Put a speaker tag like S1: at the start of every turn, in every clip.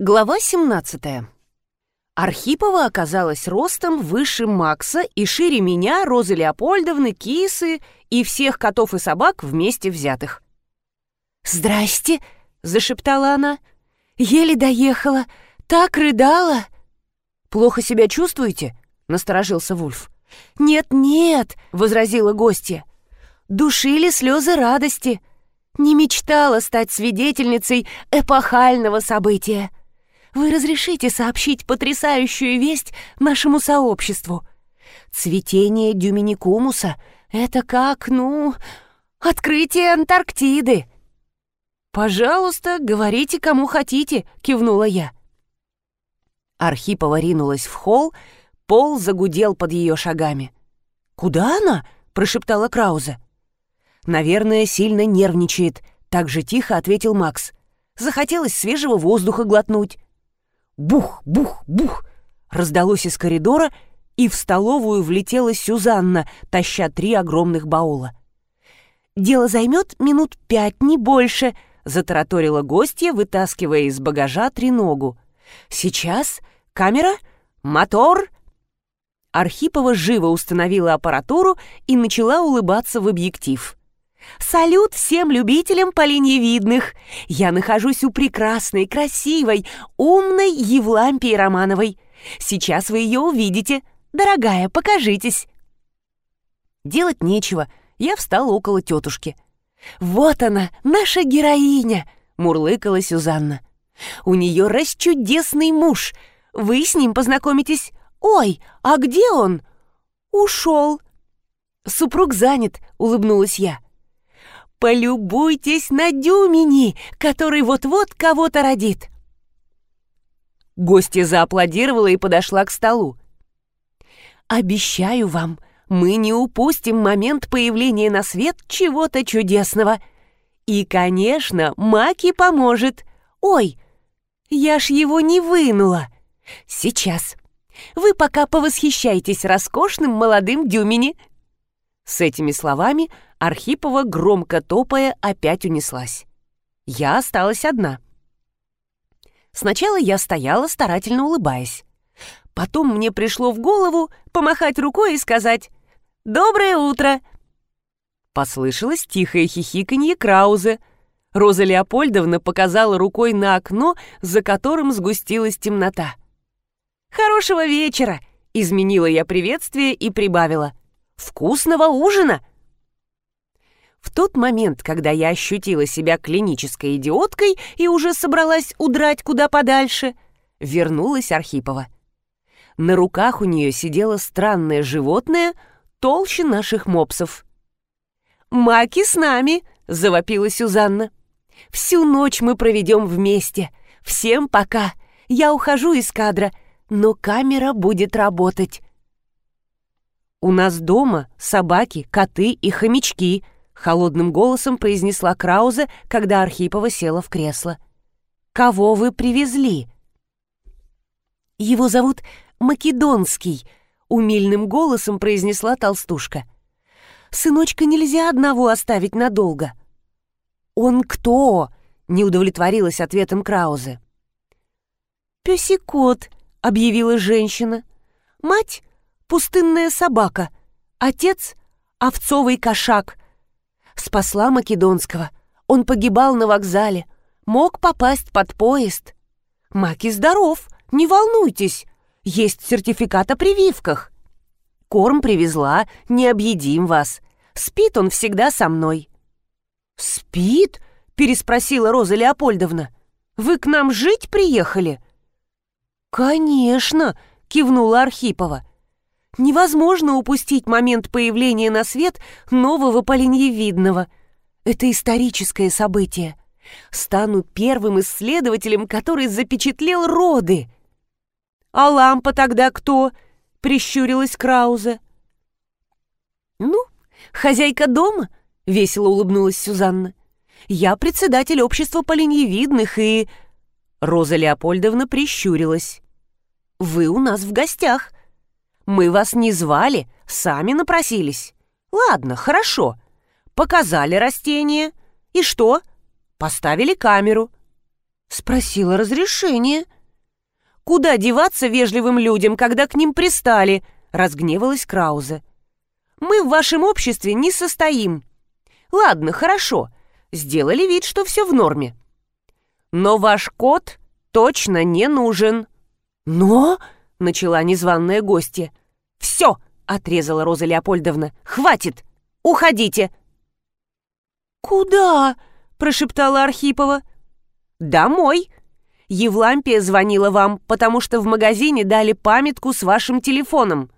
S1: Глава 17. Архипова оказалась ростом выше Макса и шире меня, Розы Леопольдовны, Кисы и всех котов и собак вместе взятых. «Здрасте!» — зашептала она. «Еле доехала. Так рыдала!» «Плохо себя чувствуете?» — насторожился Вульф. «Нет-нет!» — возразила гостья. «Душили слезы радости. Не мечтала стать свидетельницей эпохального события. Вы разрешите сообщить потрясающую весть нашему сообществу? Цветение дюминикумуса — это как, ну, открытие Антарктиды. «Пожалуйста, говорите, кому хотите», — кивнула я. Архипова ринулась в холл, пол загудел под ее шагами. «Куда она?» — прошептала Крауза. «Наверное, сильно нервничает», — так же тихо ответил Макс. «Захотелось свежего воздуха глотнуть». Бух, бух, бух! Раздалось из коридора, и в столовую влетела Сюзанна, таща три огромных баула. «Дело займет минут пять, не больше», — затараторила гостья, вытаскивая из багажа треногу. «Сейчас? Камера? Мотор?» Архипова живо установила аппаратуру и начала улыбаться в объектив. Салют всем любителям полиньевидных! Я нахожусь у прекрасной, красивой, умной Евлампии Романовой. Сейчас вы ее увидите. Дорогая, покажитесь!» Делать нечего. Я встала около тетушки. «Вот она, наша героиня!» — мурлыкала Сюзанна. «У нее расчудесный муж. Вы с ним познакомитесь. Ой, а где он?» «Ушел». «Супруг занят», — улыбнулась я. Полюбуйтесь на Дюмини, который вот-вот кого-то родит. Гостья зааплодировала и подошла к столу. «Обещаю вам, мы не упустим момент появления на свет чего-то чудесного. И, конечно, Маки поможет. Ой, я ж его не вынула. Сейчас. Вы пока повосхищайтесь роскошным молодым Дюмини». С этими словами Архипова, громко топая, опять унеслась. Я осталась одна. Сначала я стояла, старательно улыбаясь. Потом мне пришло в голову помахать рукой и сказать «Доброе утро!». Послышалось тихое хихиканье Краузе. Роза Леопольдовна показала рукой на окно, за которым сгустилась темнота. «Хорошего вечера!» — изменила я приветствие и прибавила. «Вкусного ужина!» В тот момент, когда я ощутила себя клинической идиоткой и уже собралась удрать куда подальше, вернулась Архипова. На руках у нее сидело странное животное, толще наших мопсов. «Маки с нами!» — завопила Сюзанна. «Всю ночь мы проведем вместе. Всем пока. Я ухожу из кадра, но камера будет работать». «У нас дома собаки, коты и хомячки», Холодным голосом произнесла Краузе, когда Архипова села в кресло. «Кого вы привезли?» «Его зовут Македонский», — умильным голосом произнесла толстушка. «Сыночка нельзя одного оставить надолго». «Он кто?» — не удовлетворилась ответом Краузе. «Песикот», — объявила женщина. «Мать — пустынная собака, отец — овцовый кошак, Спасла Македонского. Он погибал на вокзале. Мог попасть под поезд. Маки здоров, не волнуйтесь. Есть сертификат о прививках. Корм привезла, не объедим вас. Спит он всегда со мной. «Спит?» — переспросила Роза Леопольдовна. «Вы к нам жить приехали?» «Конечно!» — кивнула Архипова. Невозможно упустить момент появления на свет нового поленьевидного. Это историческое событие. Стану первым исследователем, который запечатлел роды. «А лампа тогда кто?» — прищурилась Краузе. «Ну, хозяйка дома», — весело улыбнулась Сюзанна. «Я председатель общества поленьевидных и...» Роза Леопольдовна прищурилась. «Вы у нас в гостях. Мы вас не звали, сами напросились. Ладно, хорошо. Показали растение. И что? Поставили камеру. Спросила разрешение. Куда деваться вежливым людям, когда к ним пристали? Разгневалась Краузе. Мы в вашем обществе не состоим. Ладно, хорошо. Сделали вид, что все в норме. Но ваш кот точно не нужен. Но, начала незваная гостья. Все, отрезала Роза Леопольдовна. Хватит. Уходите. Куда? прошептала Архипова. Домой. Евлампия звонила вам, потому что в магазине дали памятку с вашим телефоном.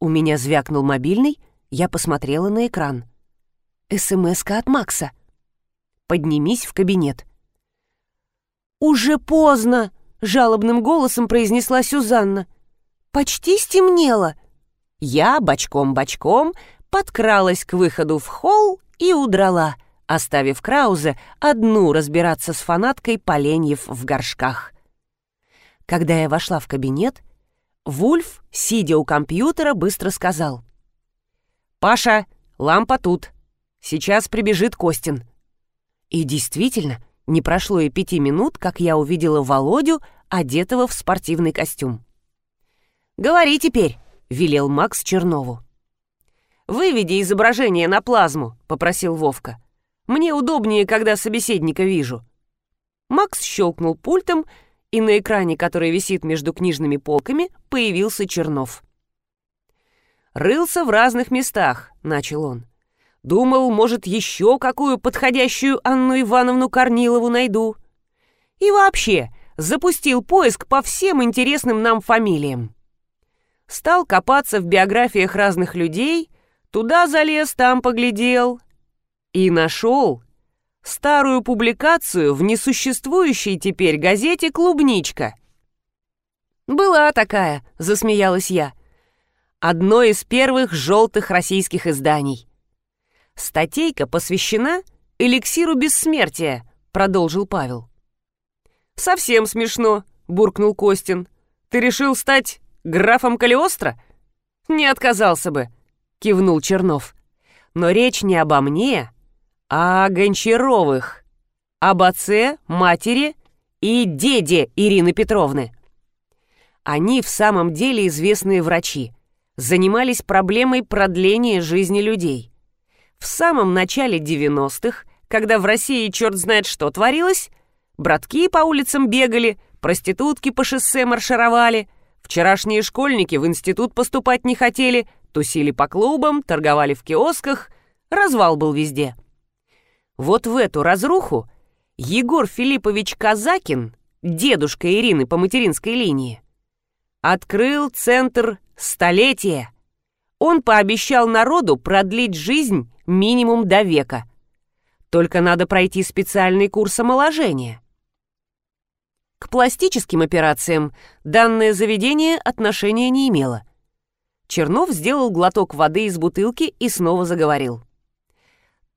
S1: У меня звякнул мобильный, я посмотрела на экран. смс от Макса. Поднимись в кабинет. «Уже поздно!» — жалобным голосом произнесла Сюзанна. «Почти стемнело!» Я бочком-бочком подкралась к выходу в холл и удрала — оставив Краузе одну разбираться с фанаткой поленьев в горшках. Когда я вошла в кабинет, Вульф, сидя у компьютера, быстро сказал. «Паша, лампа тут. Сейчас прибежит Костин». И действительно, не прошло и пяти минут, как я увидела Володю, одетого в спортивный костюм. «Говори теперь», — велел Макс Чернову. «Выведи изображение на плазму», — попросил Вовка. Мне удобнее, когда собеседника вижу». Макс щелкнул пультом, и на экране, который висит между книжными полками, появился Чернов. «Рылся в разных местах», — начал он. «Думал, может, еще какую подходящую Анну Ивановну Корнилову найду. И вообще, запустил поиск по всем интересным нам фамилиям. Стал копаться в биографиях разных людей, туда залез, там поглядел, и нашел старую публикацию в несуществующей теперь газете «Клубничка». «Была такая», — засмеялась я. «Одно из первых желтых российских изданий». «Статейка посвящена эликсиру бессмертия», — продолжил Павел. «Совсем смешно», — буркнул Костин. «Ты решил стать графом Калиостро?» «Не отказался бы», — кивнул Чернов. «Но речь не обо мне, а Гончаровых, об отце, матери и деде Ирины Петровны. Они в самом деле известные врачи, занимались проблемой продления жизни людей. В самом начале 90-х, когда в России черт знает что творилось, братки по улицам бегали, проститутки по шоссе маршировали, вчерашние школьники в институт поступать не хотели, тусили по клубам, торговали в киосках, развал был везде. Вот в эту разруху Егор Филиппович Казакин, дедушка Ирины по материнской линии, открыл центр столетия. Он пообещал народу продлить жизнь минимум до века. Только надо пройти специальный курс омоложения. К пластическим операциям данное заведение отношения не имело. Чернов сделал глоток воды из бутылки и снова заговорил.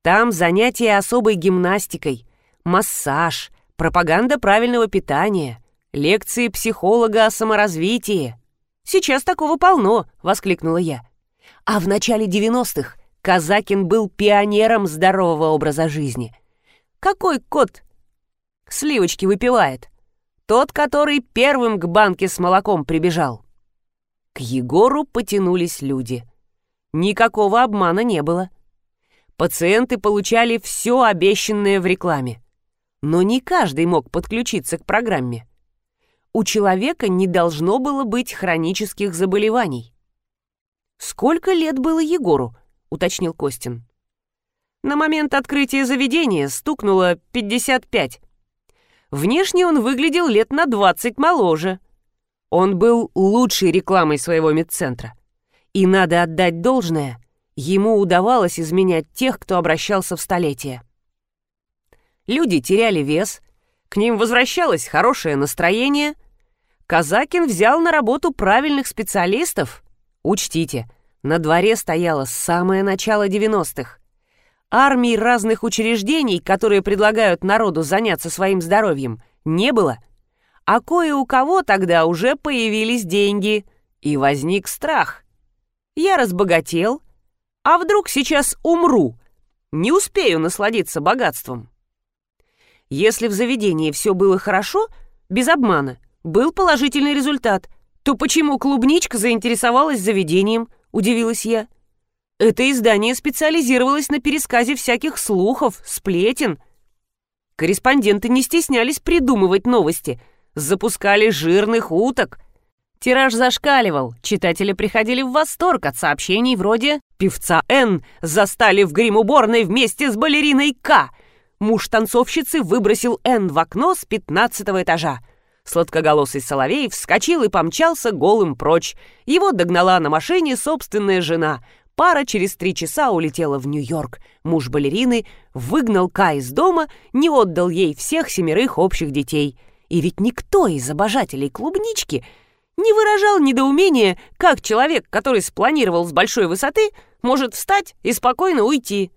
S1: Там занятия особой гимнастикой, массаж, пропаганда правильного питания, лекции психолога о саморазвитии. Сейчас такого полно, воскликнула я. А в начале 90-х Казакин был пионером здорового образа жизни. Какой кот сливочки выпивает? Тот, который первым к банке с молоком прибежал. К Егору потянулись люди. Никакого обмана не было. — Пациенты получали все обещанное в рекламе. Но не каждый мог подключиться к программе. У человека не должно было быть хронических заболеваний. «Сколько лет было Егору?» — уточнил Костин. На момент открытия заведения стукнуло 55. Внешне он выглядел лет на 20 моложе. Он был лучшей рекламой своего медцентра. И надо отдать должное, ему удавалось изменять тех, кто обращался в столетие. Люди теряли вес, к ним возвращалось хорошее настроение. Казакин взял на работу правильных специалистов. Учтите, на дворе стояло самое начало 90-х. Армий разных учреждений, которые предлагают народу заняться своим здоровьем, не было. А кое у кого тогда уже появились деньги, и возник страх. Я разбогател — а вдруг сейчас умру? Не успею насладиться богатством. Если в заведении все было хорошо, без обмана, был положительный результат, то почему клубничка заинтересовалась заведением, удивилась я. Это издание специализировалось на пересказе всяких слухов, сплетен. Корреспонденты не стеснялись придумывать новости, запускали жирных уток. Тираж зашкаливал, читатели приходили в восторг от сообщений вроде «Певца Н застали в грим-уборной вместе с балериной К», Муж танцовщицы выбросил Н в окно с пятнадцатого этажа. Сладкоголосый Соловей вскочил и помчался голым прочь. Его догнала на машине собственная жена. Пара через три часа улетела в Нью-Йорк. Муж балерины выгнал Ка из дома, не отдал ей всех семерых общих детей. И ведь никто из обожателей клубнички не выражал недоумения, как человек, который спланировал с большой высоты, может встать и спокойно уйти.